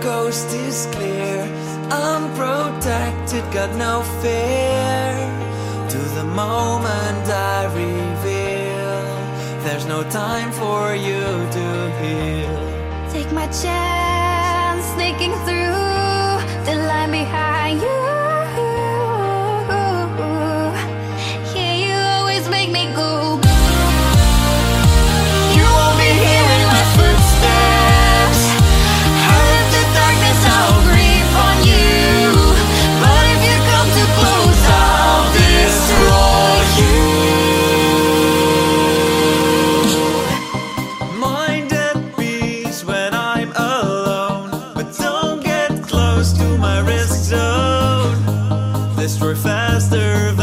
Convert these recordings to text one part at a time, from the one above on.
Coast is clear. Unprotected, got no fear. To the moment I reveal, there's no time for you to heal. Take my chance, sneaking through the line behind you. Destroy faster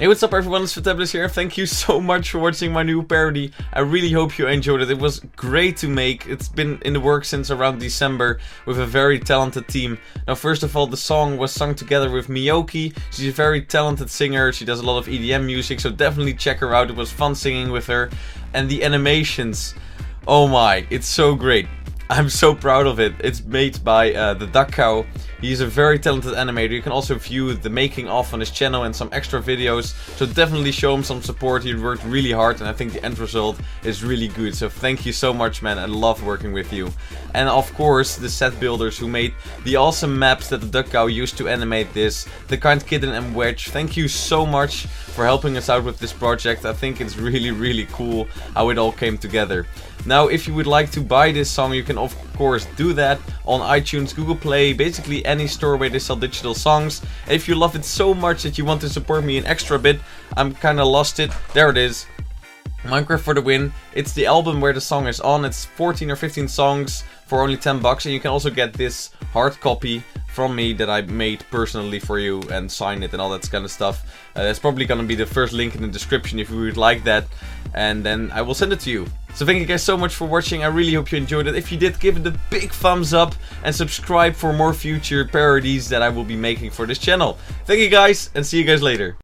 Hey, what's up everyone, it's Fantabulous here. Thank you so much for watching my new parody. I really hope you enjoyed it. It was great to make. It's been in the works since around December with a very talented team. Now, first of all, the song was sung together with Miyoki. She's a very talented singer. She does a lot of EDM music, so definitely check her out. It was fun singing with her. And the animations, oh my, it's so great. I'm so proud of it. It's made by uh, the Duck Cow. He's a very talented animator. You can also view the making of on his channel and some extra videos. So definitely show him some support. He worked really hard and I think the end result is really good. So thank you so much man. I love working with you. And of course the set builders who made the awesome maps that the Duck Cow used to animate this. The Kind Kitten and Wedge. Thank you so much for helping us out with this project. I think it's really really cool how it all came together. Now, if you would like to buy this song, you can of course do that on iTunes, Google Play, basically any store where they sell digital songs. If you love it so much that you want to support me an extra bit, I'm kinda lost it. There it is. Minecraft for the win. It's the album where the song is on. It's 14 or 15 songs for only 10 bucks, and you can also get this hard copy from me that I made personally for you and sign it and all that kind of stuff. Uh, that's probably gonna be the first link in the description if you would like that, and then I will send it to you. So thank you guys so much for watching. I really hope you enjoyed it. If you did, give it a big thumbs up and subscribe for more future parodies that I will be making for this channel. Thank you guys, and see you guys later.